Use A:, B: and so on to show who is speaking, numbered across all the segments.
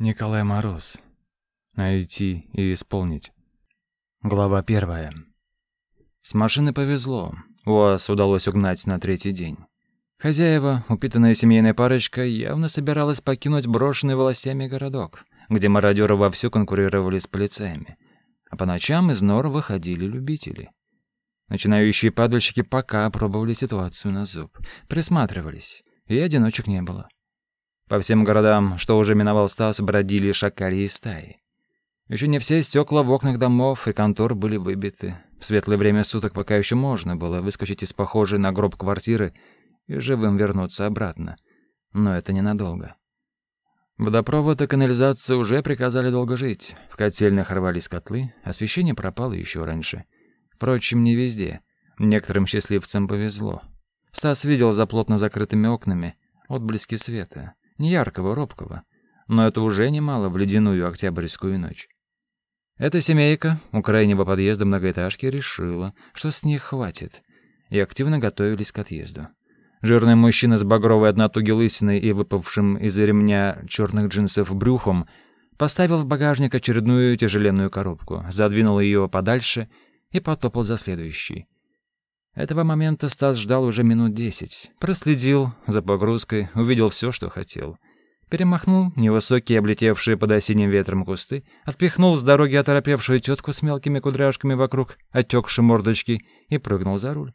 A: Николай Мороз. Найти и исполнить. Глава первая. С машины повезло. УАЗ удалось угнать на третий день. Хозяева, упитанная семейная парочка, явно собиралась покинуть брошенный властями городок, где мародеры вовсю конкурировали с полицаями. А по ночам из нор выходили любители. Начинающие падальщики пока пробовали ситуацию на зуб, присматривались, и одиночек не было. По всем городам, что уже миновал Стас, бродили шакали и стаи. Еще не все стекла в окнах домов и контор были выбиты. В светлое время суток пока еще можно было выскочить из похожей на гроб квартиры и живым вернуться обратно. Но это ненадолго. Водопровод и канализация уже приказали долго жить. В котельных рвались котлы, освещение пропало еще раньше. Впрочем, не везде. Некоторым счастливцам повезло. Стас видел за плотно закрытыми окнами отблески света яркого, робкого. Но это уже немало в ледяную октябрьскую ночь. Эта семейка у крайнего подъезда многоэтажки решила, что с них хватит, и активно готовились к отъезду. Жирный мужчина с багровой от лысиной и выпавшим из ремня черных джинсов брюхом поставил в багажник очередную тяжеленную коробку, задвинул ее подальше и потопал за следующей. Этого момента Стас ждал уже минут десять. Проследил за погрузкой, увидел все, что хотел. Перемахнул невысокие, облетевшие под осенним ветром кусты, отпихнул с дороги оторопевшую тетку с мелкими кудряшками вокруг отекшей мордочки и прыгнул за руль.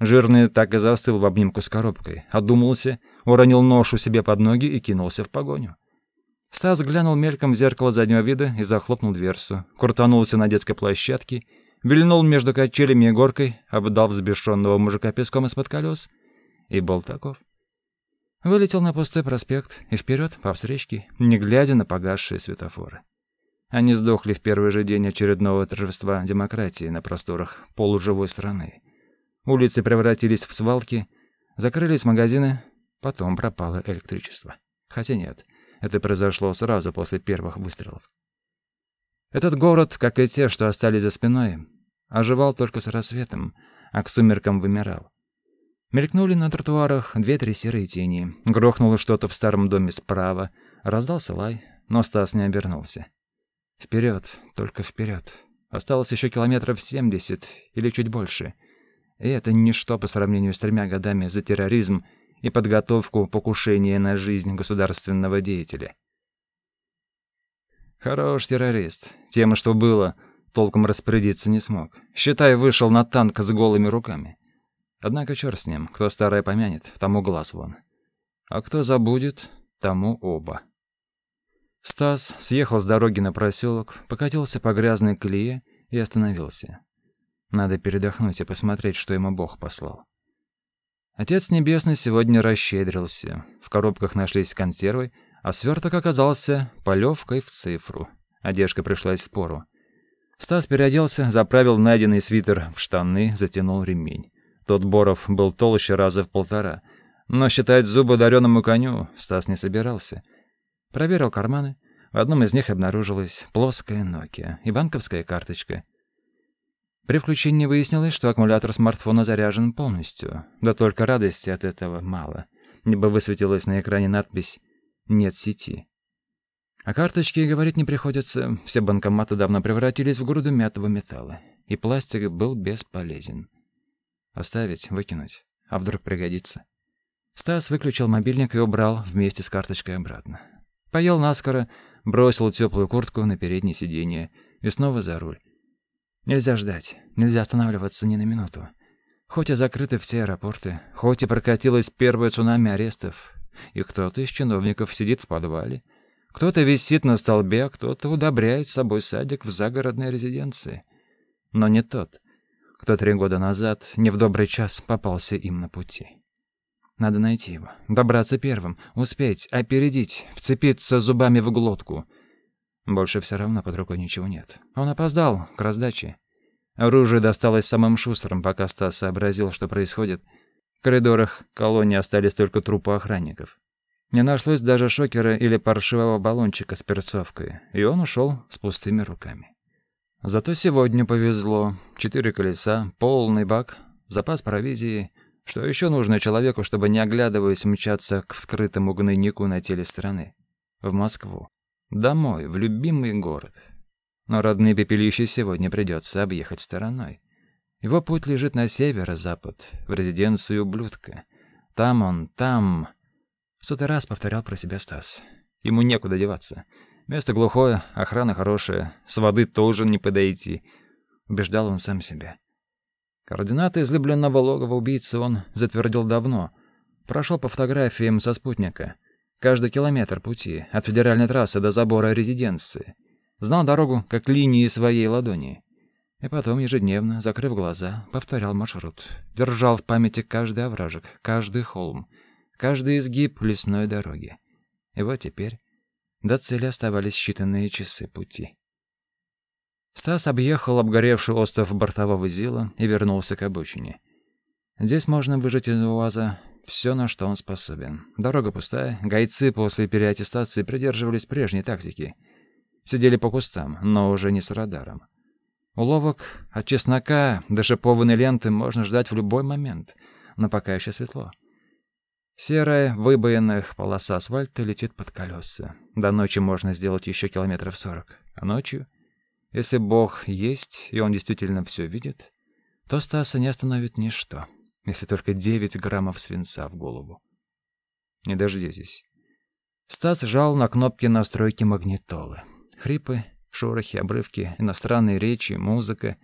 A: Жирный так и застыл в обнимку с коробкой, одумался, уронил ношу себе под ноги и кинулся в погоню. Стас глянул мельком в зеркало заднего вида и захлопнул дверцу, крутанулся на детской площадке вильнул между качелями и горкой, обдал взбешенного мужика песком из-под колес и был таков. Вылетел на пустой проспект и вперед по встречке, не глядя на погасшие светофоры. Они сдохли в первый же день очередного торжества демократии на просторах полуживой страны. Улицы превратились в свалки, закрылись магазины, потом пропало электричество. Хотя нет, это произошло сразу после первых выстрелов. Этот город, как и те, что остались за спиной, оживал только с рассветом, а к сумеркам вымирал. Мелькнули на тротуарах две-три серые тени. Грохнуло что-то в старом доме справа. Раздался лай, но Стас не обернулся. Вперед, только вперед. Осталось еще километров семьдесят или чуть больше. И это ничто по сравнению с тремя годами за терроризм и подготовку покушения на жизнь государственного деятеля. Хорош террорист. Тем, что было, толком распорядиться не смог. Считай, вышел на танк с голыми руками. Однако черт с ним, кто старое помянет, тому глаз вон. А кто забудет, тому оба. Стас съехал с дороги на проселок, покатился по грязной колее и остановился. Надо передохнуть и посмотреть, что ему Бог послал. Отец Небесный сегодня расщедрился. В коробках нашлись консервы, а сверток оказался полевкой в цифру. Одежка пришлась в пору. Стас переоделся, заправил найденный свитер в штаны, затянул ремень. Тот Боров был толще раза в полтора. Но считать зубы дареному коню Стас не собирался. Проверил карманы. В одном из них обнаружилась плоская Nokia и банковская карточка. При включении выяснилось, что аккумулятор смартфона заряжен полностью. Да только радости от этого мало. Небо высветилась на экране надпись нет сети. О карточке говорить не приходится, все банкоматы давно превратились в груду мятого металла, и пластик был бесполезен. Оставить, выкинуть, а вдруг пригодится. Стас выключил мобильник и убрал вместе с карточкой обратно. Поел наскоро, бросил теплую куртку на переднее сиденье и снова за руль. Нельзя ждать, нельзя останавливаться ни на минуту. Хоть и закрыты все аэропорты, хоть и прокатилось первое цунами арестов, и кто-то из чиновников сидит в подвале, кто-то висит на столбе, а кто-то удобряет собой садик в загородной резиденции. Но не тот, кто три года назад, не в добрый час, попался им на пути. Надо найти его, добраться первым, успеть, опередить, вцепиться зубами в глотку. Больше все равно под рукой ничего нет. Он опоздал к раздаче. Оружие досталось самым шустрым, пока Стас сообразил, что происходит — в коридорах колонии остались только трупы охранников. Не нашлось даже шокера или паршивого баллончика с перцовкой, и он ушел с пустыми руками. Зато сегодня повезло. Четыре колеса, полный бак, запас провизии. Что еще нужно человеку, чтобы, не оглядываясь, мчаться к вскрытому гнойнику на теле страны? В Москву. Домой, в любимый город. Но родные пепелища сегодня придется объехать стороной. Его путь лежит на северо-запад, в резиденцию ублюдка. Там он, там... В сотый раз повторял про себя Стас. Ему некуда деваться. Место глухое, охрана хорошая, с воды тоже не подойти. Убеждал он сам себя. Координаты излюбленного логова убийцы он затвердил давно. Прошел по фотографиям со спутника. Каждый километр пути, от федеральной трассы до забора резиденции. Знал дорогу как линии своей ладони. И потом ежедневно, закрыв глаза, повторял маршрут. Держал в памяти каждый овражек, каждый холм, каждый изгиб лесной дороги. И вот теперь до цели оставались считанные часы пути. Стас объехал обгоревший остров бортового зила и вернулся к обочине. Здесь можно выжать из УАЗа все, на что он способен. Дорога пустая, гайцы после переаттестации придерживались прежней тактики. Сидели по кустам, но уже не с радаром. Уловок от чеснока до шипованной ленты можно ждать в любой момент, но пока еще светло. Серая, выбоенная полоса асфальта летит под колеса. До ночи можно сделать еще километров сорок. А ночью если Бог есть, и он действительно все видит, то Стаса не остановит ничто, если только 9 граммов свинца в голову. Не дождетесь. Стас жал на кнопки настройки магнитолы. Хрипы, шорохи, обрывки, иностранные речи, музыка.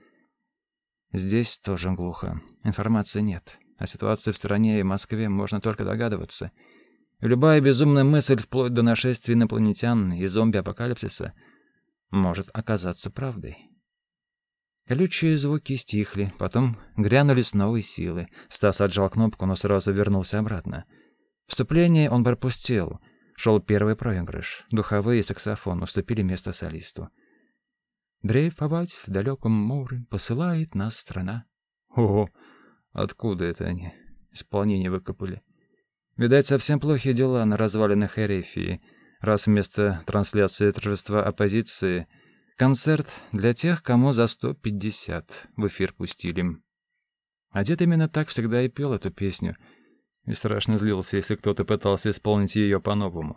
A: Здесь тоже глухо. Информации нет. О ситуации в стране и Москве можно только догадываться. Любая безумная мысль, вплоть до нашествия инопланетян и зомби-апокалипсиса — может оказаться правдой. Колючие звуки стихли, потом грянули с новой силы. Стас отжал кнопку, но сразу вернулся обратно. Вступление он пропустил. Шел первый проигрыш. Духовые и саксофон уступили место солисту. Дрейфовать в далеком море посылает нас страна. Ого, откуда это они? Исполнение выкопали. Видать, совсем плохие дела на развалинах Эрефии раз вместо трансляции торжества оппозиции концерт для тех, кому за 150 в эфир пустили. А дед именно так всегда и пел эту песню, и страшно злился, если кто-то пытался исполнить ее по-новому.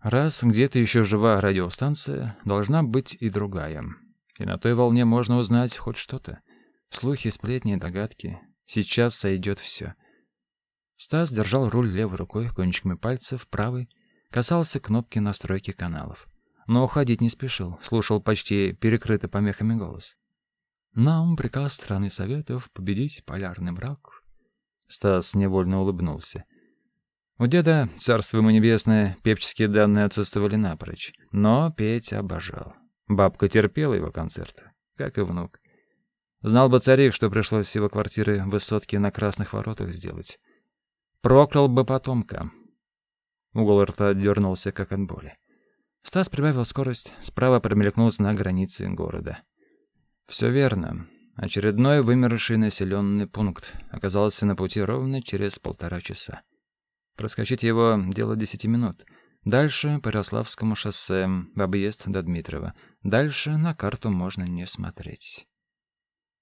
A: Раз где-то еще жива радиостанция, должна быть и другая. И на той волне можно узнать хоть что-то. Слухи, сплетни, догадки. Сейчас сойдет все. Стас держал руль левой рукой, кончиками пальцев, правой Касался кнопки настройки каналов. Но уходить не спешил, слушал почти перекрытый помехами голос. «Нам приказ страны Советов победить полярный мрак». Стас невольно улыбнулся. У деда, царство ему небесное, певческие данные отсутствовали напрочь. Но петь обожал. Бабка терпела его концерты, как и внук. Знал бы царев, что пришлось его квартиры в высотке на Красных Воротах сделать. Проклял бы потомка, Угол рта дернулся, как от боли. Стас прибавил скорость, справа промелькнул на границе города. Все верно. Очередной вымерший населенный пункт оказался на пути ровно через полтора часа. Проскочить его — дело десяти минут. Дальше по Ярославскому шоссе, в объезд до Дмитрова. Дальше на карту можно не смотреть.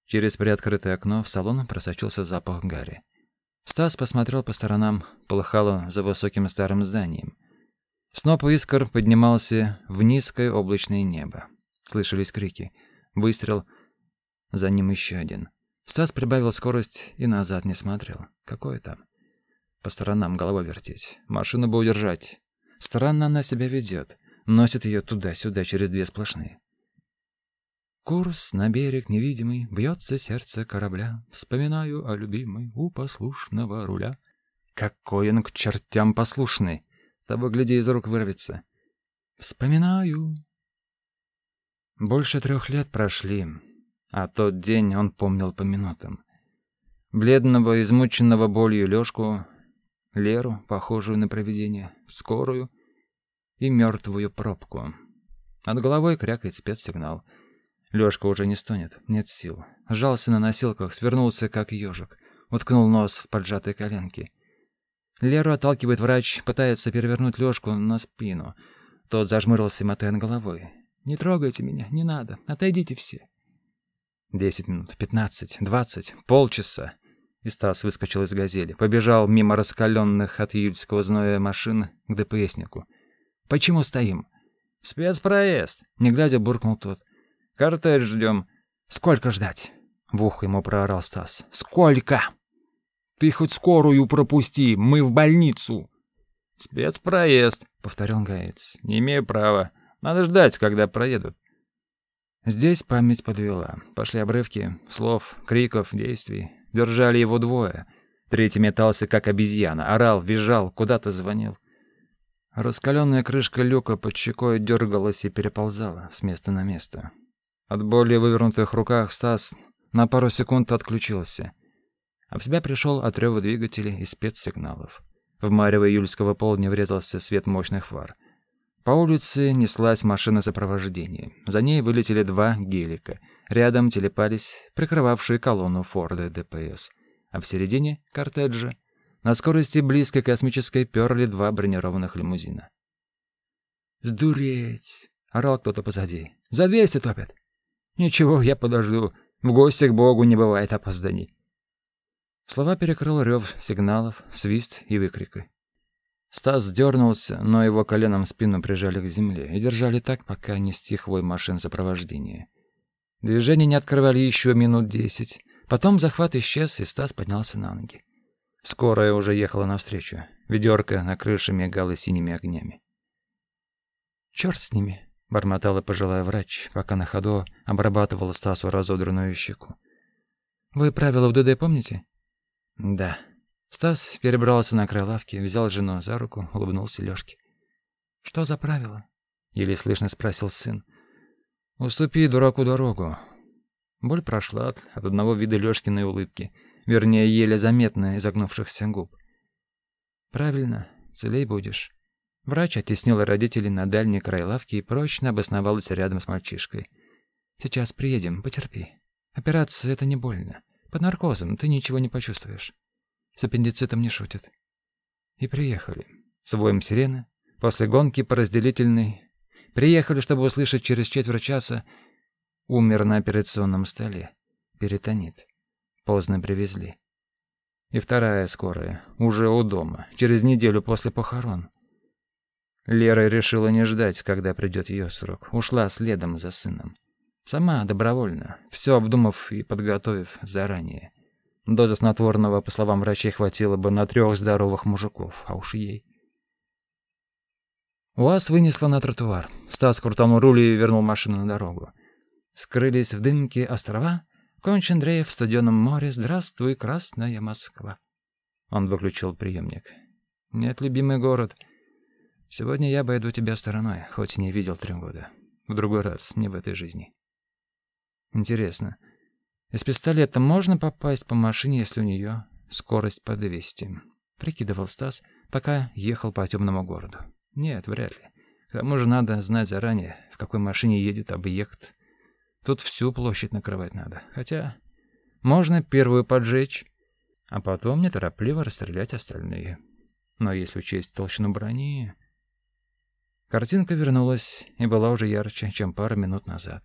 A: Через приоткрытое окно в салон просочился запах гари. Стас посмотрел по сторонам, полыхало за высоким старым зданием. Сноп искр поднимался в низкое облачное небо. Слышались крики. Выстрел. За ним еще один. Стас прибавил скорость и назад не смотрел. Какое там? По сторонам головой вертеть. Машину бы удержать. Странно она себя ведет. Носит ее туда-сюда через две сплошные. Курс на берег невидимый, бьется сердце корабля. Вспоминаю о любимой у послушного руля. Какой он к чертям послушный! Того, гляди, из рук вырвется. Вспоминаю. Больше трех лет прошли, а тот день он помнил по минутам. Бледного, измученного болью Лёшку, Леру, похожую на провидение, скорую и мертвую пробку. Над головой крякает спецсигнал — Лёшка уже не стонет, нет сил. Сжался на носилках, свернулся, как ежик. Уткнул нос в поджатые коленки. Леру отталкивает врач, пытается перевернуть Лёшку на спину. Тот зажмурился, мотая головой. «Не трогайте меня, не надо, отойдите все». Десять минут, пятнадцать, двадцать, полчаса. И Стас выскочил из «Газели», побежал мимо раскаленных, от июльского зноя машин к ДПСнику. «Почему стоим?» «Спецпроезд!» — не глядя буркнул тот. «Кортеж ждем». «Сколько ждать?» — в ухо ему проорал Стас. «Сколько?» «Ты хоть скорую пропусти, мы в больницу!»
B: «Спецпроезд», — повторил Гаец. «Не имею права. Надо ждать, когда проедут».
A: Здесь память подвела. Пошли обрывки слов, криков, действий. Держали его двое. Третий метался, как обезьяна, орал, визжал, куда-то звонил. Раскаленная крышка люка под щекой дергалась и переползала с места на место. От боли в вывернутых руках Стас на пару секунд отключился. А в себя пришел от рева двигателей и спецсигналов. В марево июльского полдня врезался свет мощных фар. По улице неслась машина сопровождения. За ней вылетели два гелика. Рядом телепались прикрывавшие колонну Форда ДПС. А в середине кортеджа на скорости близкой космической перли два бронированных лимузина.
B: «Сдуреть!» — орал кто-то позади. «За двести топят!» «Ничего, я подожду. В гости к Богу не бывает опозданий».
A: Слова перекрыл рев сигналов, свист и выкрики. Стас дернулся, но его коленом спину прижали к земле и держали так, пока не стих вой машин сопровождения. Движение не открывали еще минут десять. Потом захват исчез, и Стас поднялся на ноги. Скорая уже ехала навстречу. Ведерко на крыше мигало синими огнями. «Черт с ними!» — бормотала пожилая врач, пока на ходу обрабатывала Стасу разодранную щеку. «Вы правила в ДД помните?» «Да», Стас перебрался на край лавки, взял жену за руку, улыбнулся Лёшке. «Что за правило?» — еле слышно спросил сын. «Уступи дураку дорогу». Боль прошла от, от одного вида Лёшкиной улыбки, вернее, еле заметно изогнувшихся губ. «Правильно, целей будешь». Врач оттеснила родителей на дальний край лавки и прочно обосновалась рядом с мальчишкой. «Сейчас приедем, потерпи. Операция — это не больно. Под наркозом ты ничего не почувствуешь». С аппендицитом не шутят. И приехали. С воем сирены. После гонки по разделительной. Приехали, чтобы услышать через четверть часа. Умер на операционном столе. Перитонит. Поздно привезли. И вторая скорая. Уже у дома. Через неделю после похорон. Лера решила не ждать, когда придет ее срок. Ушла следом за сыном. Сама, добровольно, все обдумав и подготовив заранее. Доза снотворного, по словам врачей, хватило бы на трех здоровых мужиков, а уж ей. УАЗ вынесло на тротуар. Стас крутанул руль и вернул машину на дорогу. Скрылись в дымке острова. Кончендреев в студеном море. Здравствуй, Красная Москва. Он выключил приемник. Нет, любимый город. Сегодня я обойду тебя стороной, хоть и не видел три года. В другой раз, не в этой жизни. Интересно, из пистолета можно попасть по машине, если у нее скорость по 200. Прикидывал Стас, пока ехал по темному городу. Нет, вряд ли. К тому же надо знать заранее, в какой машине едет объект. Тут всю площадь накрывать надо. Хотя можно первую поджечь, а потом неторопливо расстрелять остальные. Но если учесть толщину брони... Картинка вернулась и была уже ярче, чем пару минут назад.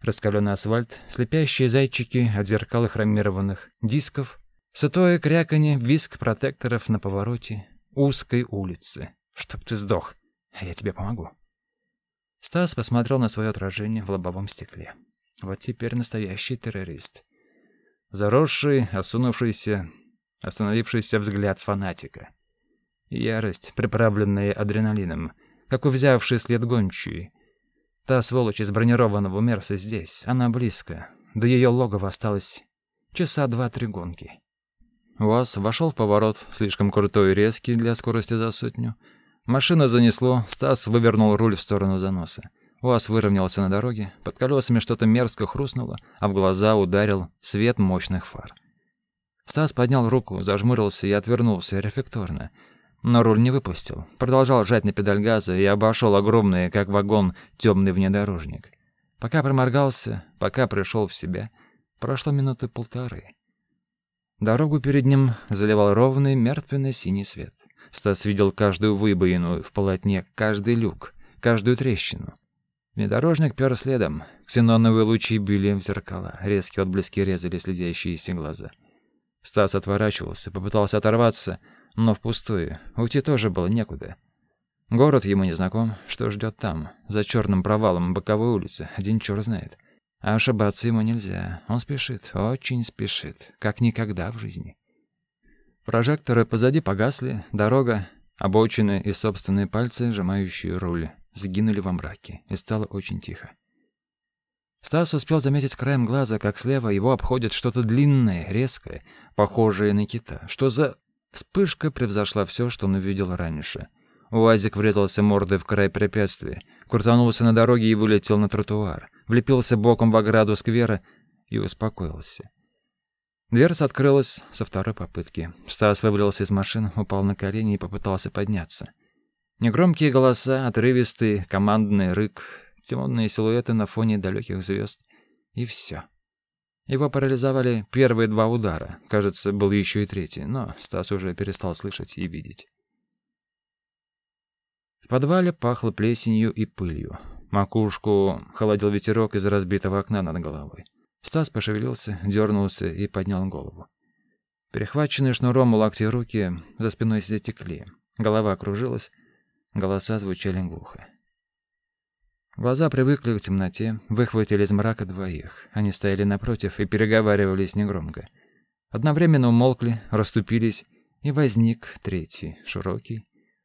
A: Раскаленный асфальт, слепящие зайчики от зеркал хромированных дисков, сытое кряканье, виск протекторов на повороте узкой улицы. Чтоб ты сдох, а я тебе помогу. Стас посмотрел на свое отражение в лобовом стекле. Вот теперь настоящий террорист. Заросший, осунувшийся, остановившийся взгляд фанатика. Ярость, приправленная адреналином, как у взявшей след гончей — Та сволочь из бронированного Мерса здесь, она близко. До ее логова осталось часа два-три гонки. УАЗ вошел в поворот, слишком крутой и резкий для скорости за сотню. Машина занесло, Стас вывернул руль в сторону заноса. УАЗ выровнялся на дороге, под колесами что-то мерзко хрустнуло, а в глаза ударил свет мощных фар. Стас поднял руку, зажмурился и отвернулся рефлекторно — но руль не выпустил. Продолжал жать на педаль газа и обошел огромный, как вагон, темный внедорожник. Пока проморгался, пока пришел в себя, прошло минуты полторы. Дорогу перед ним заливал ровный мертвенно-синий свет. Стас видел каждую выбоину в полотне, каждый люк, каждую трещину. Внедорожник пер следом. Ксеноновые лучи били в зеркала, резкие отблески резали следящиеся глаза. Стас отворачивался, попытался оторваться — но впустую. Уйти тоже было некуда. Город ему не знаком, что ждет там, за черным провалом боковой улицы, один черт знает. А ошибаться ему нельзя. Он спешит, очень спешит, как никогда в жизни. Прожекторы позади погасли, дорога, обочины и собственные пальцы, сжимающие руль, сгинули во мраке, и стало очень тихо. Стас успел заметить краем глаза, как слева его обходит что-то длинное, резкое, похожее на кита. Что за... Вспышка превзошла все, что он увидел раньше. УАЗик врезался мордой в край препятствия, крутанулся на дороге и вылетел на тротуар, влепился боком в ограду сквера и успокоился. Дверца открылась со второй попытки. Стас выбрался из машины, упал на колени и попытался подняться. Негромкие голоса, отрывистый командный рык, темные силуэты на фоне далеких звезд. И все. Его парализовали первые два удара. Кажется, был еще и третий, но Стас уже перестал слышать и видеть. В подвале пахло плесенью и пылью. Макушку холодил ветерок из разбитого окна над головой. Стас пошевелился, дернулся и поднял голову. Перехваченные шнуром у локтей руки за спиной затекли. Голова кружилась, голоса звучали глухо. Глаза привыкли к темноте, выхватили из мрака двоих. Они стояли напротив и переговаривались негромко. Одновременно умолкли, расступились, и возник третий, широкий,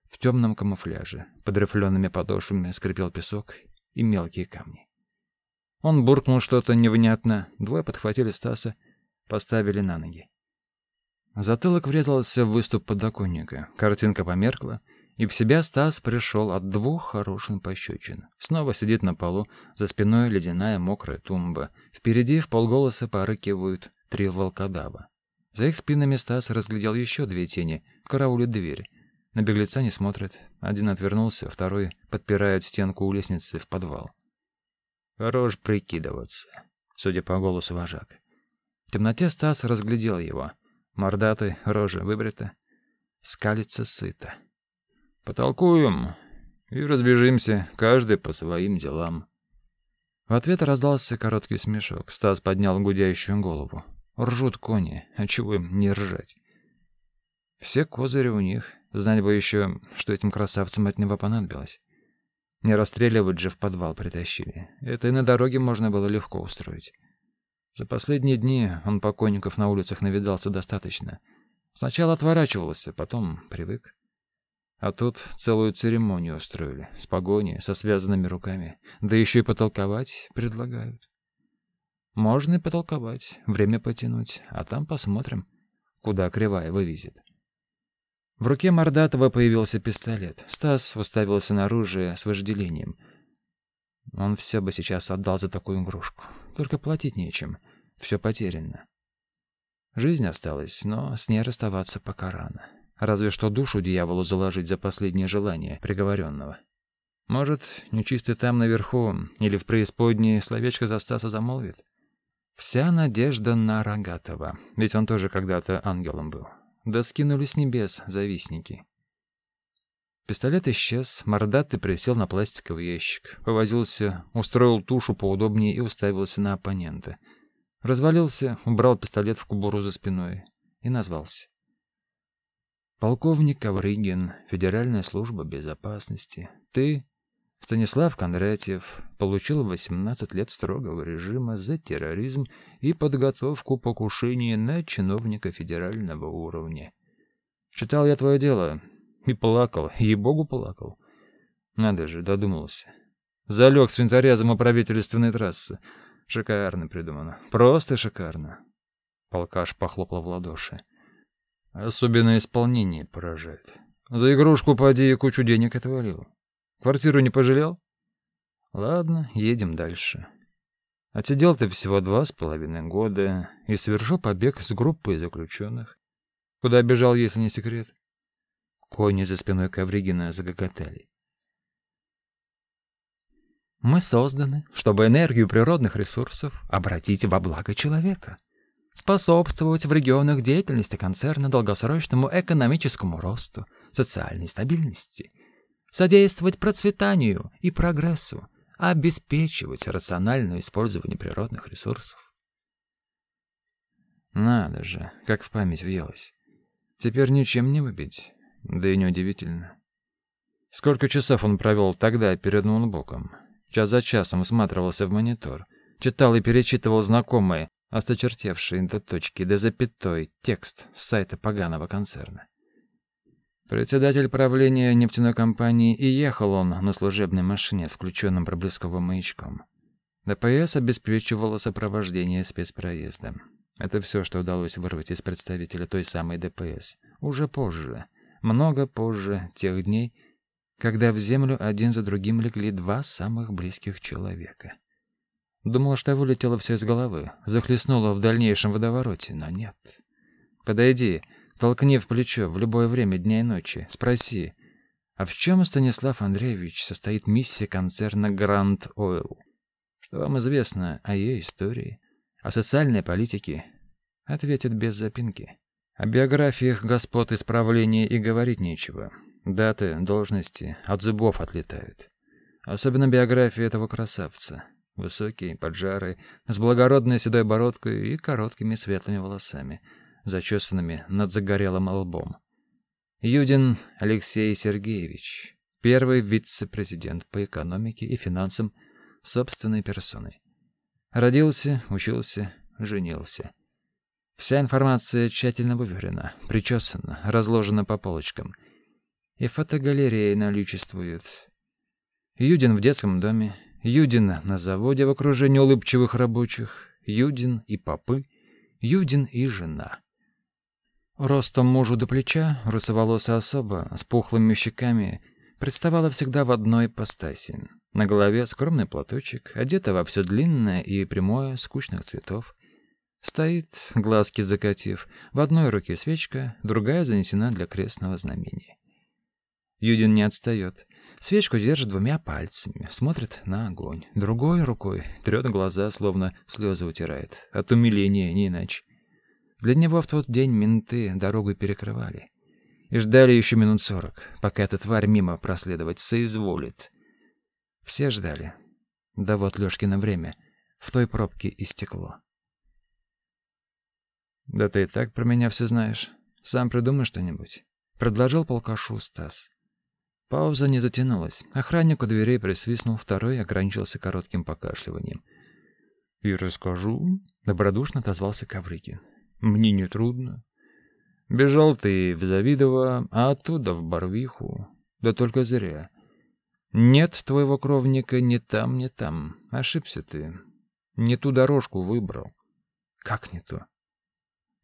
A: в темном камуфляже. Под рифлеными подошвами скрипел песок и мелкие камни. Он буркнул что-то невнятно. Двое подхватили Стаса, поставили на ноги. Затылок врезался в выступ подоконника. Картинка померкла, и в себя Стас пришел от двух хороших пощечин. Снова сидит на полу, за спиной ледяная мокрая тумба. Впереди в полголоса порыкивают три волкодава. За их спинами Стас разглядел еще две тени, караулят дверь. На беглеца не смотрят. Один отвернулся, второй подпирает стенку у лестницы в подвал. Хорош прикидываться, судя по голосу вожак. В темноте Стас разглядел его. Мордатый, рожа выбрита, скалится сыто. «Потолкуем и разбежимся, каждый по своим делам». В ответ раздался короткий смешок. Стас поднял гудящую голову. Ржут кони, а чего им не ржать? Все козыри у них. Знать бы еще, что этим красавцам от него понадобилось. Не расстреливать же в подвал притащили. Это и на дороге можно было легко устроить. За последние дни он покойников на улицах навидался достаточно. Сначала отворачивался, потом привык. А тут целую церемонию устроили, с погоней, со связанными руками. Да еще и потолковать предлагают. Можно и потолковать, время потянуть, а там посмотрим, куда кривая вывезет. В руке Мордатова появился пистолет. Стас уставился на оружие с вожделением. Он все бы сейчас отдал за такую игрушку. Только платить нечем. Все потеряно. Жизнь осталась, но с ней расставаться пока рано. Разве что душу дьяволу заложить за последнее желание приговоренного. Может, нечистый там наверху или в преисподней словечко за Стаса замолвит? Вся надежда на Рогатова, ведь он тоже когда-то ангелом был. Да скинули с небес завистники. Пистолет исчез, мордатый присел на пластиковый ящик, повозился, устроил тушу поудобнее и уставился на оппонента. Развалился, убрал пистолет в кубуру за спиной и назвался. Полковник Ковригин, Федеральная служба безопасности. Ты, Станислав Кондратьев, получил 18 лет строгого режима за терроризм и подготовку покушения на чиновника федерального уровня. Читал я твое дело и плакал, ей-богу плакал. Надо же, додумался. Залег с винторезом у правительственной трассы. Шикарно придумано. Просто шикарно. Полкаш похлопал в ладоши. Особенно исполнение поражает. За игрушку поди и кучу денег отвалил. Квартиру не пожалел? Ладно, едем дальше. Отсидел ты всего два с половиной года и совершил побег с группой заключенных. Куда бежал, если не секрет? Кони за спиной Ковригина загоготали. Мы созданы, чтобы энергию природных ресурсов обратить во благо человека, способствовать в регионах деятельности концерна долгосрочному экономическому росту, социальной стабильности — содействовать процветанию и прогрессу, обеспечивать рациональное использование природных ресурсов. Надо же, как в память въелось. Теперь ничем не выбить, да и неудивительно. Сколько часов он провел тогда перед ноутбуком? Час за часом всматривался в монитор, читал и перечитывал знакомые, осточертевшие до точки, до запятой, текст с сайта поганого концерна. Председатель правления нефтяной компании, и ехал он на служебной машине с включенным проблесковым маячком. ДПС обеспечивало сопровождение спецпроезда. Это все, что удалось вырвать из представителя той самой ДПС. Уже позже, много позже тех дней, когда в землю один за другим легли два самых близких человека. Думал, что вылетело все из головы, захлестнуло в дальнейшем водовороте, но нет. Подойди, толкни в плечо в любое время дня и ночи, спроси, а в чем, Станислав Андреевич, состоит миссия концерна Grand Oil? Что вам известно о ее истории, о социальной политике? Ответит без запинки. О биографиях господ исправления и говорить нечего. Даты, должности от зубов отлетают. Особенно биография этого красавца. Высокий, поджарый, с благородной седой бородкой и короткими светлыми волосами, зачесанными над загорелым лбом. Юдин Алексей Сергеевич, первый вице-президент по экономике и финансам собственной персоной. Родился, учился, женился. Вся информация тщательно выверена, причесана, разложена по полочкам. И фотогалереи наличествуют. Юдин в детском доме, Юдин на заводе в окружении улыбчивых рабочих, Юдин и попы, Юдин и жена. Ростом мужу до плеча, русоволосая особа с пухлыми щеками, представала всегда в одной ипостаси. На голове скромный платочек, одета во все длинное и прямое, скучных цветов. Стоит, глазки закатив, в одной руке свечка, другая занесена для крестного знамения. Юдин не отстает. Свечку держит двумя пальцами, смотрит на огонь. Другой рукой трет глаза, словно слезы утирает. От умиления, не иначе. Для него в тот день менты дорогу перекрывали. И ждали еще минут сорок, пока эта тварь мимо проследовать соизволит. Все ждали. Да вот Лёшкино время в той пробке истекло. «Да ты и так про меня все знаешь. Сам придумай что-нибудь», — предложил полкашу Стас. Пауза не затянулась. Охранник у дверей присвистнул, второй ограничился коротким покашливанием. «И расскажу», — добродушно отозвался Ковригин. «Мне не трудно. Бежал ты в Завидово, а оттуда в Барвиху. Да только зря. Нет твоего кровника ни там, ни там. Ошибся ты. Не ту дорожку выбрал». «Как не то?»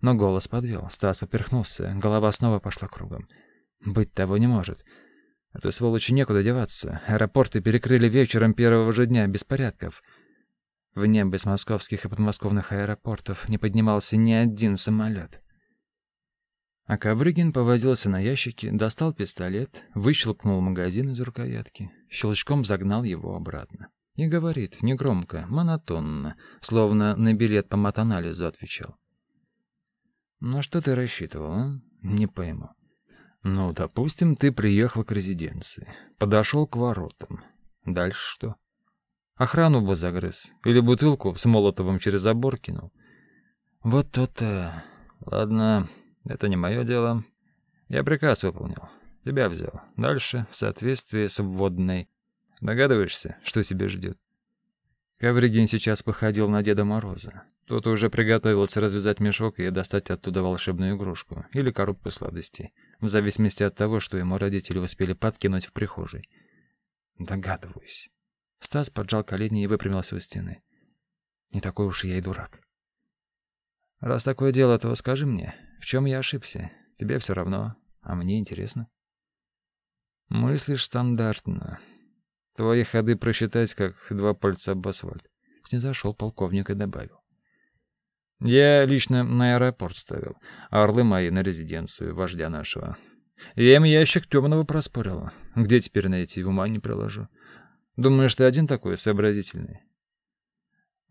A: Но голос подвел. Стас поперхнулся, голова снова пошла кругом. «Быть того не может». А то сволочи некуда деваться. Аэропорты перекрыли вечером первого же дня беспорядков. В небе с московских и подмосковных аэропортов не поднимался ни один самолет. А Коврыгин повозился на ящике, достал пистолет, выщелкнул магазин из рукоятки, щелчком загнал его обратно. И говорит, негромко, монотонно, словно на билет по матанализу отвечал. «Ну что ты рассчитывал, а? Не пойму». Ну, допустим, ты приехал к резиденции, подошел к воротам. Дальше что? Охрану бы загрыз или бутылку с молотовым через забор кинул. Вот то-то. Ладно, это не мое дело. Я приказ выполнил. Тебя взял. Дальше, в соответствии с вводной. Догадываешься, что тебя ждет? Ковригин сейчас походил на Деда Мороза. Тот уже приготовился развязать мешок и достать оттуда волшебную игрушку или коробку сладостей в зависимости от того, что ему родители успели подкинуть в прихожей. Догадываюсь. Стас поджал колени и выпрямился у стены. Не такой уж я и дурак. Раз такое дело, то скажи мне, в чем я ошибся? Тебе все равно, а мне интересно. Мыслишь стандартно. Твои ходы просчитать, как два пальца об асфальт. Снизошел полковник и добавил. Я лично на аэропорт ставил, а орлы мои на резиденцию вождя нашего. Я им ящик темного проспорил. Где теперь найти, ума не приложу. Думаешь, ты один такой сообразительный?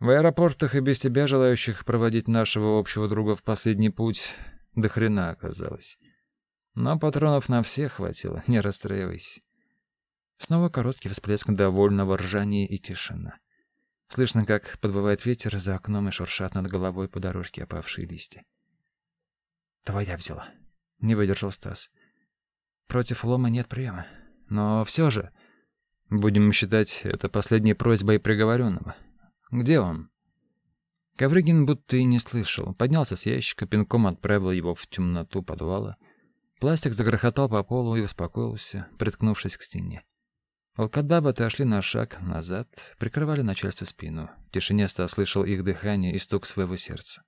A: В аэропортах и без тебя желающих проводить нашего общего друга в последний путь до хрена оказалось. Но патронов на всех хватило, не расстраивайся. Снова короткий всплеск довольного ржания и тишина. Слышно, как подбывает ветер за окном и шуршат над головой по дорожке опавшие листья. «Твоя взяла», — не выдержал Стас. «Против лома нет приема. Но все же... Будем считать это последней просьбой приговоренного. Где он? Коврыгин будто и не слышал. Поднялся с ящика, пинком отправил его в темноту подвала. Пластик загрохотал по полу и успокоился, приткнувшись к стене. Волкодавы отошли на шаг назад, прикрывали начальство спину. В тишине Стас слышал их дыхание и стук своего сердца.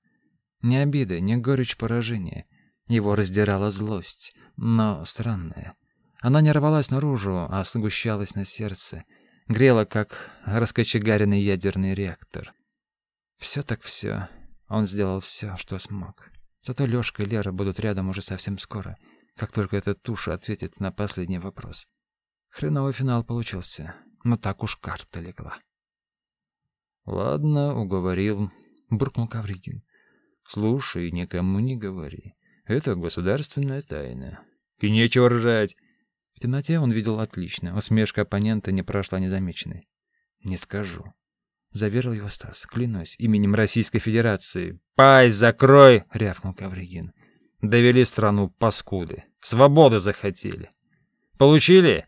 A: Не обида, не горечь поражения. Его раздирала злость, но странная. Она не рвалась наружу, а сгущалась на сердце, грела, как раскочегаренный ядерный реактор. Все так все. Он сделал все, что смог. Зато Лёшка и Лера будут рядом уже совсем скоро, как только эта туша ответит на последний вопрос. Хреновый финал получился, но так уж карта легла.
B: «Ладно, уговорил», — буркнул Кавригин. «Слушай, никому не говори. Это государственная тайна». «И нечего ржать!»
A: В темноте он видел отлично. Усмешка оппонента не прошла незамеченной.
B: «Не скажу», —
A: заверил его Стас. «Клянусь, именем Российской Федерации».
B: «Пай, закрой!» — рявкнул Кавригин. «Довели страну паскуды. Свободы захотели. Получили?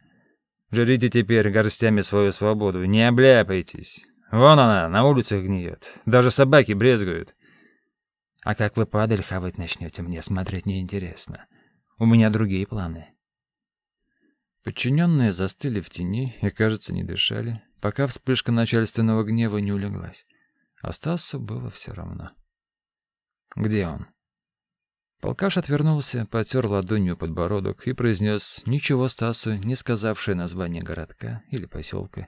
B: Жрите теперь горстями свою свободу. Не обляпайтесь. Вон она, на улицах гниет. Даже собаки брезгуют.
A: А как вы падаль хавать начнете, мне смотреть неинтересно. У меня другие планы». Подчиненные застыли в тени и, кажется, не дышали, пока вспышка начальственного гнева не улеглась. Стасу было все равно. «Где он?» Полкаш отвернулся, потер ладонью подбородок и произнес ничего Стасу, не сказавшее название городка или поселка.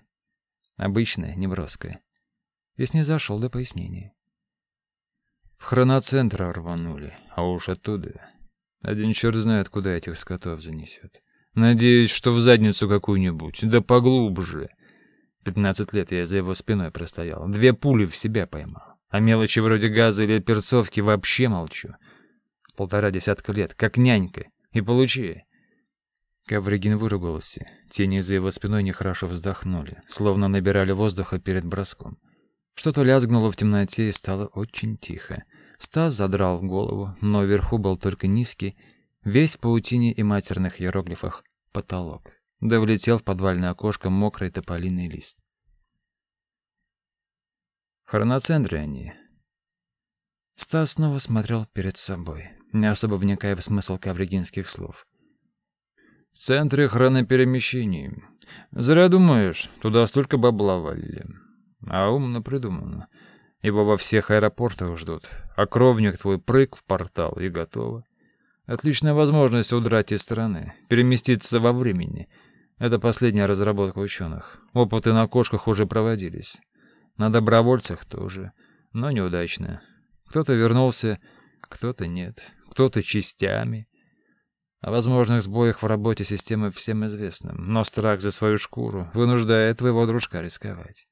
A: Обычное, неброское. И снизошел до пояснения. В хроноцентр рванули, а уж оттуда. Один черт знает, куда этих скотов занесет. Надеюсь, что в задницу какую-нибудь, да поглубже. Пятнадцать лет я за его спиной простоял, две пули в себя поймал. А мелочи вроде газа или перцовки вообще молчу. Полтора десятка лет, как нянька. И получи. Ковригин выругался. Тени за его спиной нехорошо вздохнули, словно набирали воздуха перед броском. Что-то лязгнуло в темноте и стало очень тихо. Стас задрал голову, но вверху был только низкий, весь в паутине и матерных иероглифах, потолок. Да влетел в подвальное окошко мокрый тополиный лист. В хроноцентре они. Стас снова смотрел перед собой, не особо вникая в смысл кавригинских слов. В центре хроноперемещений. Зря думаешь, туда столько бабла валили. А умно придумано. Его во всех аэропортах ждут. А кровник твой прыг в портал и готово. Отличная возможность удрать из страны, переместиться во времени. Это последняя разработка ученых. Опыты на кошках уже проводились. На добровольцах тоже, но неудачно. Кто-то вернулся, кто-то нет. Кто-то частями. О возможных сбоях в работе системы всем известно, но страх за свою шкуру вынуждает твоего дружка рисковать.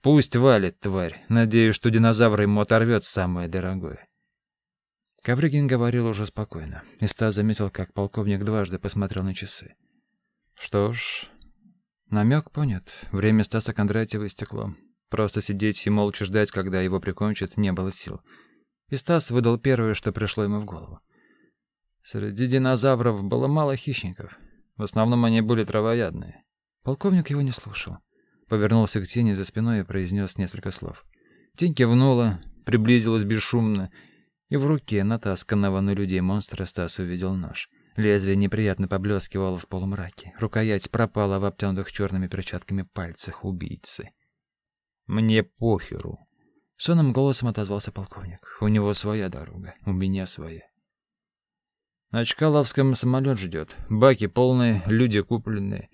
A: Пусть валит, тварь. Надеюсь, что динозавр ему оторвет самое дорогое. Ковригин говорил уже спокойно, и Стас заметил, как полковник дважды посмотрел на часы. Что ж, намек понят. Время Стаса Кондратьева истекло. Просто сидеть и молча ждать, когда его прикончат, не было сил. И Стас выдал первое, что пришло ему в голову. Среди динозавров было мало хищников. В основном они были травоядные. Полковник его не слушал. Повернулся к тени за спиной и произнес несколько слов. Тень кивнула, приблизилась бесшумно и в руке натасканного на людей монстра Стас увидел нож. Лезвие неприятно поблескивало в полумраке. Рукоять пропала в обтянутых черными перчатками пальцах убийцы. «Мне похеру», — сонным голосом отозвался полковник. «У него своя дорога, у меня своя». На Чкаловском самолет ждет. Баки полные, люди купленные.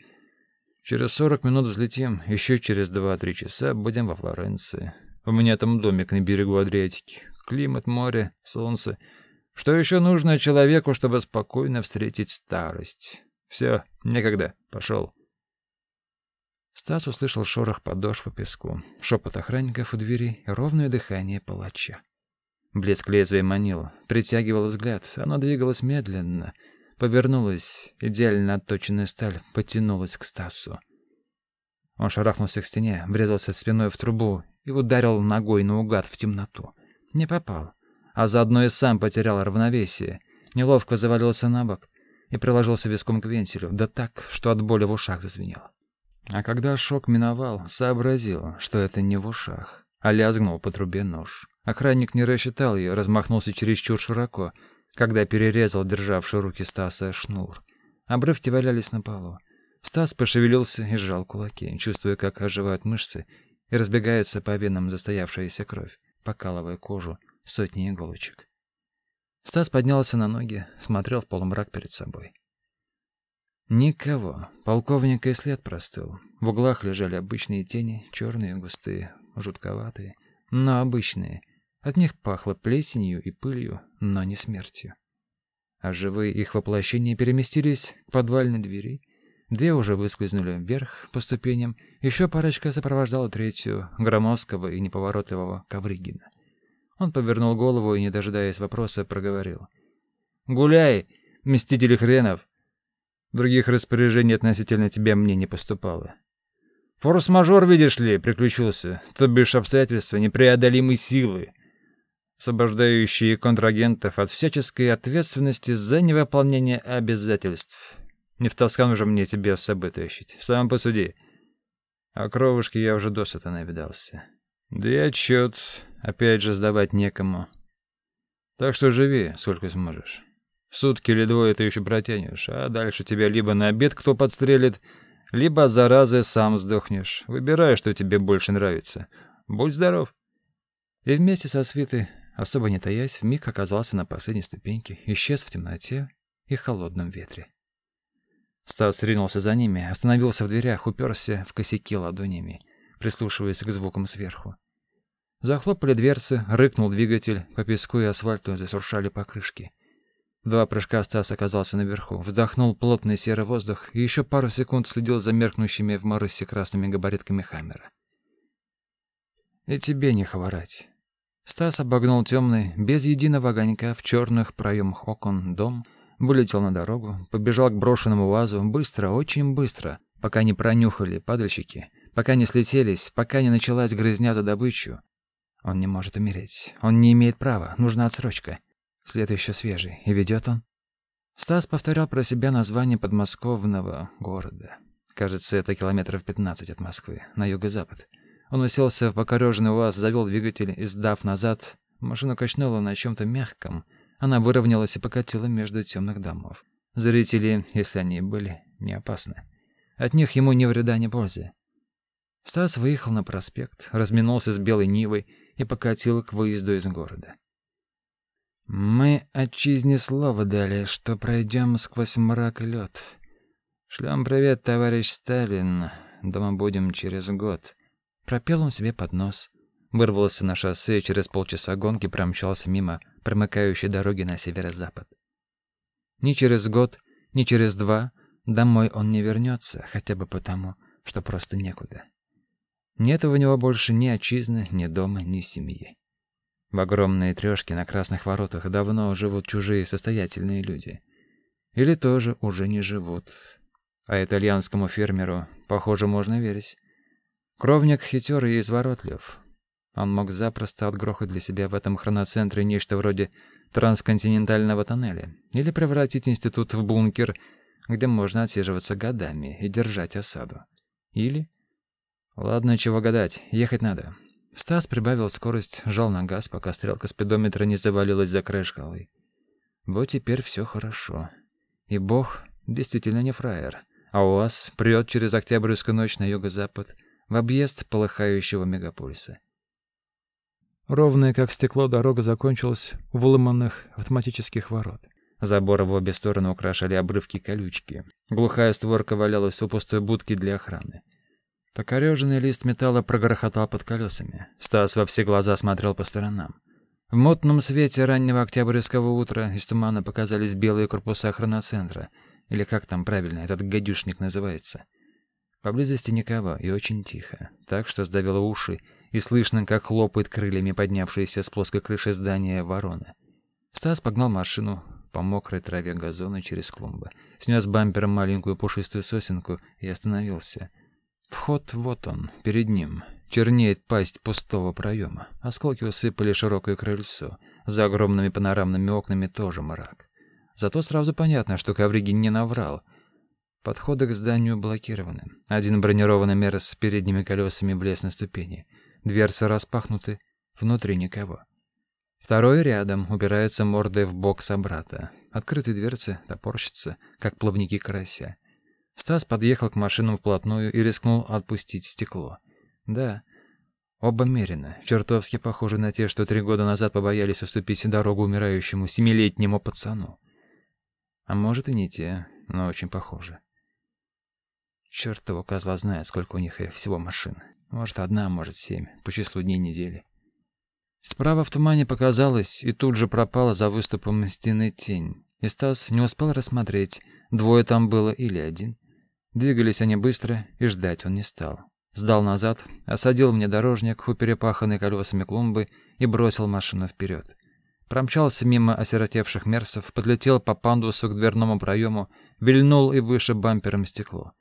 A: Через сорок минут взлетим, еще через два-три часа будем во Флоренции. У меня там домик на берегу Адриатики. Климат, море, солнце. Что еще нужно человеку, чтобы спокойно встретить старость? Все, некогда, пошел. Стас услышал шорох подошв по песку, шепот охранников у двери и ровное дыхание палача. Блеск лезвия манил, притягивал взгляд. Оно двигалось медленно, повернулось, идеально отточенная сталь потянулась к Стасу. Он шарахнулся к стене, врезался спиной в трубу и ударил ногой наугад в темноту. Не попал, а заодно и сам потерял равновесие. Неловко завалился на бок. и приложился виском к вентилю, да так, что от боли в ушах зазвенело. А когда шок миновал, сообразил, что это не в ушах, а лязгнул по трубе нож. Охранник не рассчитал ее, размахнулся чересчур широко, когда перерезал державший руки Стаса шнур. Обрывки валялись на полу. Стас пошевелился и сжал кулаки, чувствуя, как оживают мышцы и разбегается по венам застоявшаяся кровь, покалывая кожу сотни иголочек. Стас поднялся на ноги, смотрел в полумрак перед собой. Никого. Полковника и след простыл. В углах лежали обычные тени, черные, густые, жутковатые, но обычные. От них пахло плесенью и пылью, но не смертью. А живые их воплощения переместились к подвальной двери. Две уже выскользнули вверх по ступеням, еще парочка сопровождала третью, громоздкого и неповоротливого Ковригина. Он повернул голову и, не дожидаясь вопроса, проговорил. «Гуляй, мстители хренов! Других распоряжений относительно тебя мне не поступало. Форс-мажор, видишь ли, приключился, то бишь обстоятельства непреодолимой силы, освобождающие контрагентов от всяческой ответственности за невыполнение обязательств. Не в Тоскану же мне тебе с собой тащить, сам посуди. А кровушки я уже досыта навидался. Да и отчет, опять же, сдавать некому. Так что живи, сколько сможешь. Сутки или двое ты еще протянешь, а дальше тебя либо на обед кто подстрелит, либо заразы сам сдохнешь. Выбирай, что тебе больше нравится. Будь здоров. И вместе со свитой, особо не таясь, вмиг оказался на последней ступеньке, исчез в темноте и холодном ветре. Стас ринулся за ними, остановился в дверях, уперся в косяки ладонями, прислушиваясь к звукам сверху. Захлопали дверцы, рыкнул двигатель, по песку и асфальту засуршали покрышки. Два прыжка Стас оказался наверху, вздохнул плотный серый воздух и еще пару секунд следил за меркнущими в моросе красными габаритками Хаммера. И тебе не хворать. Стас обогнул темный, без единого огонька в черных проемах окон дом, вылетел на дорогу, побежал к брошенному вазу быстро, очень быстро, пока не пронюхали падальщики, пока не слетелись, пока не началась грызня за добычу. Он не может умереть. Он не имеет права. Нужна отсрочка. След еще свежий. И ведет он? Стас повторял про себя название подмосковного города. Кажется, это километров 15 от Москвы, на юго-запад. Он уселся в покореженный УАЗ, завел двигатель и, сдав назад, машину качнула на чем-то мягком. Она выровнялась и покатила между темных домов. Зрители, если они были, не опасны. От них ему ни вреда, ни пользы. Стас выехал на проспект, разминулся с белой Нивой и покатил к выезду из города. Мы отчизне слово дали, что пройдем сквозь мрак и лед. Шлем привет, товарищ Сталин. Дома будем через год. Пропел он себе под нос. Вырвался на шоссе и через полчаса гонки промчался мимо промыкающей дороги на северо-запад. Ни через год, ни через два домой он не вернется, хотя бы потому, что просто некуда. Нет у него больше ни отчизны, ни дома, ни семьи. В огромные трёшки на красных воротах давно живут чужие состоятельные люди. Или тоже уже не живут. А итальянскому фермеру, похоже, можно верить. Кровник хитер и изворотлив. Он мог запросто отгрохать для себя в этом хроноцентре нечто вроде трансконтинентального тоннеля или превратить институт в бункер, где можно отсиживаться годами и держать осаду. Или... Ладно, чего гадать, ехать надо. Стас прибавил скорость, жал на газ, пока стрелка спидометра не завалилась за край шкалы. Вот теперь все хорошо. И Бог действительно не фраер. А у вас прет через Октябрьскую ночь на юго-запад в объезд полыхающего мегаполиса. Ровная, как стекло, дорога закончилась у выломанных автоматических ворот. Заборы в обе стороны украшали обрывки колючки. Глухая створка валялась у пустой будки для охраны. Покореженный лист металла прогрохотал под колесами. Стас во все глаза смотрел по сторонам. В мутном свете раннего октябрьского утра из тумана показались белые корпуса хроноцентра, или как там правильно этот гадюшник называется. Поблизости никого и очень тихо, так что сдавило уши, и слышно, как хлопает крыльями поднявшаяся с плоской крыши здания ворона. Стас погнал машину по мокрой траве газона через клумбы, снес бампером маленькую пушистую сосенку и остановился — Вход вот он, перед ним. Чернеет пасть пустого проема. Осколки усыпали широкое крыльцо. За огромными панорамными окнами тоже мрак. Зато сразу понятно, что Ковригин не наврал. Подходы к зданию блокированы. Один бронированный мер с передними колесами влез на ступени. Дверцы распахнуты, внутри никого. Второй рядом упирается мордой в бок собрата. Открытые дверцы топорщатся, как плавники карася. Стас подъехал к машинам вплотную и рискнул отпустить стекло. Да, оба мерено, чертовски похожи на те, что три года назад побоялись уступить дорогу умирающему семилетнему пацану. А может и не те, но очень похожи. Чертова козла знает, сколько у них всего машин. Может, одна, может, семь, по числу дней недели. Справа в тумане показалась и тут же пропала за выступом стены тень. И Стас не успел рассмотреть, двое там было или один. Двигались они быстро, и ждать он не стал. Сдал назад, осадил внедорожник у перепаханной колесами клумбы и бросил машину вперед. Промчался мимо осиротевших мерсов, подлетел по пандусу к дверному проему, вильнул и выше бампером стекло.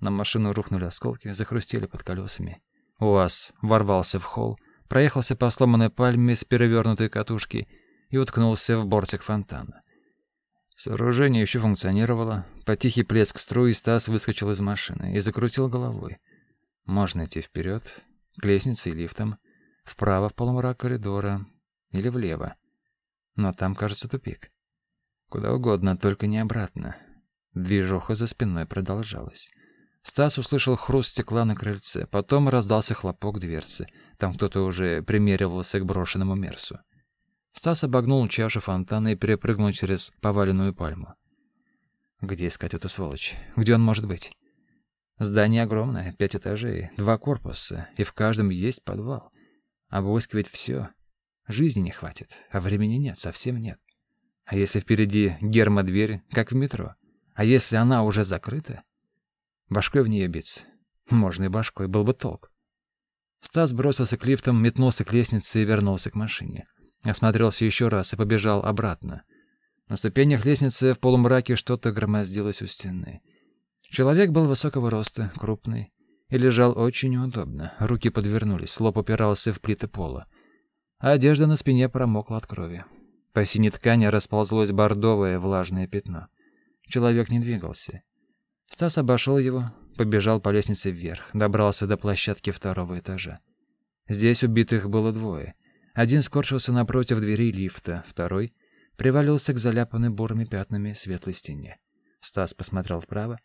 A: На машину рухнули осколки, захрустели под колесами. УАЗ ворвался в холл, проехался по сломанной пальме с перевернутой катушки и уткнулся в бортик фонтана. Сооружение еще функционировало. По тихий плеск струи Стас выскочил из машины и закрутил головой. Можно идти вперед, к лестнице и лифтам, вправо в полумрак коридора или влево. Но там, кажется, тупик. Куда угодно, только не обратно. Движуха за спиной продолжалась. Стас услышал хруст стекла на крыльце, потом раздался хлопок дверцы. Там кто-то уже примеривался к брошенному мерсу. Стас обогнул чашу фонтана и перепрыгнул через поваленную пальму. Где искать эту сволочь? Где он может быть? Здание огромное, пять этажей, два корпуса, и в каждом есть подвал. Обыскивать все. Жизни не хватит, а времени нет, совсем нет. А если впереди гермодверь, как в метро? А если она уже закрыта? Башкой в нее биться. Можно и башкой, был бы толк. Стас бросился к лифтам, метнулся к лестнице и вернулся к машине. Осмотрелся еще раз и побежал обратно. На ступенях лестницы в полумраке что-то громоздилось у стены. Человек был высокого роста, крупный, и лежал очень неудобно. Руки подвернулись, лоб упирался в плиты пола. А одежда на спине промокла от крови. По синей ткани расползлось бордовое влажное пятно. Человек не двигался. Стас обошел его, побежал по лестнице вверх, добрался до площадки второго этажа. Здесь убитых было двое. Один скорчился напротив двери лифта, второй привалился к заляпанной бурыми пятнами светлой стене. Стас посмотрел вправо.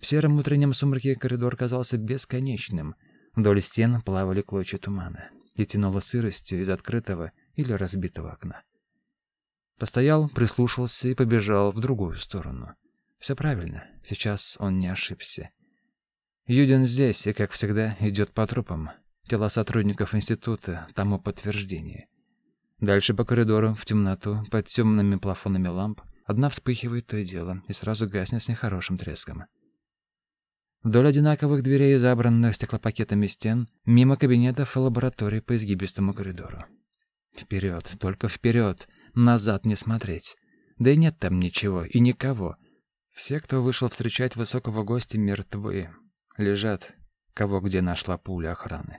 A: В сером утреннем сумраке коридор казался бесконечным. Вдоль стен плавали клочья тумана и тянуло сыростью из открытого или разбитого окна. Постоял, прислушался и побежал в другую сторону. Все правильно, сейчас он не ошибся. Юдин здесь и, как всегда, идет по трупам. Тела сотрудников института тому подтверждение. Дальше по коридору, в темноту, под темными плафонами ламп, одна вспыхивает то и дело, и сразу гаснет с нехорошим треском. Вдоль одинаковых дверей, забранных стеклопакетами стен, мимо кабинетов и лабораторий по изгибистому коридору. Вперед, только вперед, назад не смотреть. Да и нет там ничего и никого. Все, кто вышел встречать высокого гостя, мертвы. Лежат, кого где нашла пуля охраны.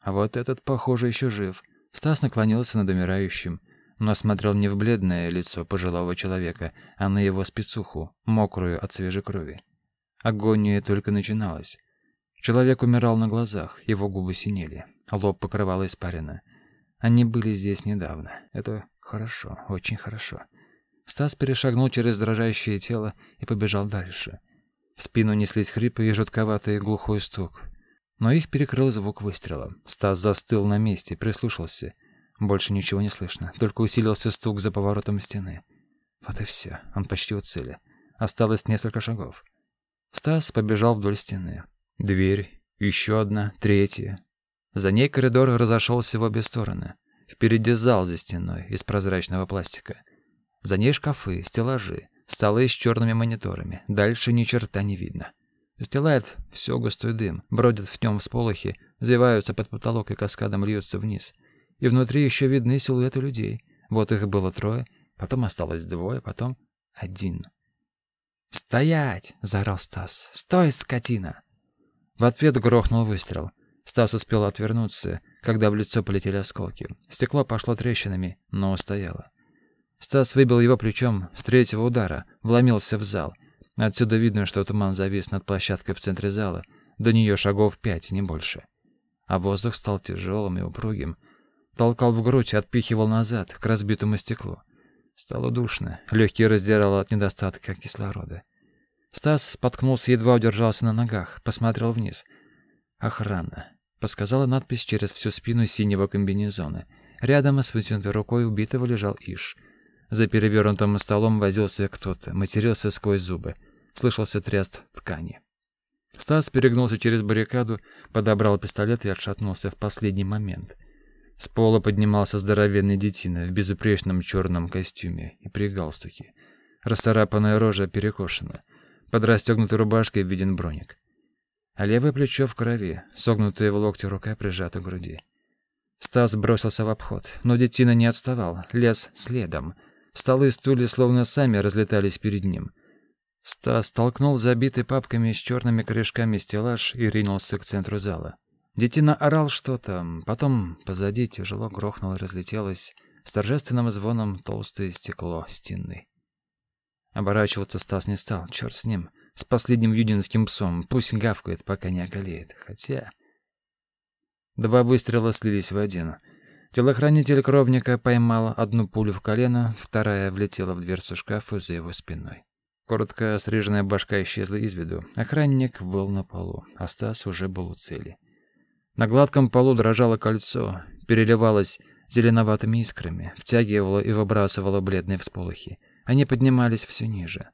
A: А вот этот, похоже, еще жив. Стас наклонился над умирающим, но смотрел не в бледное лицо пожилого человека, а на его спецуху, мокрую от свежей крови. Агония только начиналась. Человек умирал на глазах, его губы синели, лоб покрывало испарина. Они были здесь недавно. Это хорошо, очень хорошо. Стас перешагнул через дрожащее тело и побежал дальше. В спину неслись хрипы и жутковатый глухой стук но их перекрыл звук выстрела. Стас застыл на месте, прислушался. Больше ничего не слышно, только усилился стук за поворотом стены. Вот и все, он почти у цели. Осталось несколько шагов. Стас побежал вдоль стены. Дверь, еще одна, третья. За ней коридор разошелся в обе стороны. Впереди зал за стеной из прозрачного пластика. За ней шкафы, стеллажи, столы с черными мониторами. Дальше ни черта не видно. Застилает все густой дым, бродят в нем всполохи, завиваются под потолок и каскадом льются вниз. И внутри еще видны силуэты людей. Вот их было трое, потом осталось двое, потом один. «Стоять!» — заорал Стас. «Стой, скотина!» В ответ грохнул выстрел. Стас успел отвернуться, когда в лицо полетели осколки. Стекло пошло трещинами, но устояло. Стас выбил его плечом с третьего удара, вломился в зал. Отсюда видно, что туман завис над площадкой в центре зала. До нее шагов пять, не больше. А воздух стал тяжелым и упругим. Толкал в грудь, отпихивал назад, к разбитому стеклу. Стало душно, легкие раздирало от недостатка кислорода. Стас споткнулся, едва удержался на ногах, посмотрел вниз. «Охрана», — подсказала надпись через всю спину синего комбинезона. Рядом с вытянутой рукой убитого лежал Иш. За перевернутым столом возился кто-то, матерился сквозь зубы. Слышался тряст ткани. Стас перегнулся через баррикаду, подобрал пистолет и отшатнулся в последний момент. С пола поднимался здоровенный детина в безупречном черном костюме и при галстуке. Расцарапанная рожа перекошена. Под расстегнутой рубашкой виден броник. А левое плечо в крови, согнутая в локте рука прижата к груди. Стас бросился в обход, но детина не отставал, лез следом. Столы и стулья словно сами разлетались перед ним. Стас толкнул забитый папками с черными корешками стеллаж и ринулся к центру зала. Детина орал что-то, потом позади тяжело грохнуло и разлетелось с торжественным звоном толстое стекло стены. Оборачиваться Стас не стал, черт с ним, с последним юдинским псом, пусть гавкает, пока не околеет. Хотя... Два выстрела слились в один. Телохранитель кровника поймал одну пулю в колено, вторая влетела в дверцу шкафа за его спиной. Коротко стриженная башка исчезла из виду. Охранник был на полу, а Стас уже был у цели. На гладком полу дрожало кольцо, переливалось зеленоватыми искрами, втягивало и выбрасывало бледные всполохи. Они поднимались все ниже.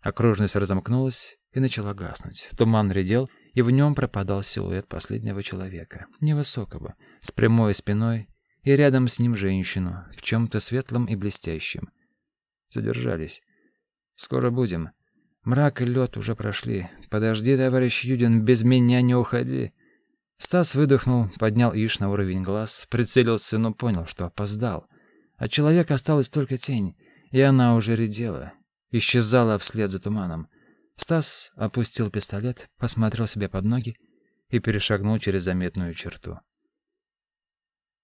A: Окружность разомкнулась и начала гаснуть. Туман редел, и в нем пропадал силуэт последнего человека, невысокого, с прямой спиной, и рядом с ним женщину, в чем-то светлом и блестящем. Задержались. «Скоро будем. Мрак и лед уже прошли. Подожди, товарищ Юдин, без меня не уходи». Стас выдохнул, поднял Иш на уровень глаз, прицелился, но понял, что опоздал. От человека осталась только тень, и она уже редела, исчезала вслед за туманом. Стас опустил пистолет, посмотрел себе под ноги и перешагнул через заметную черту.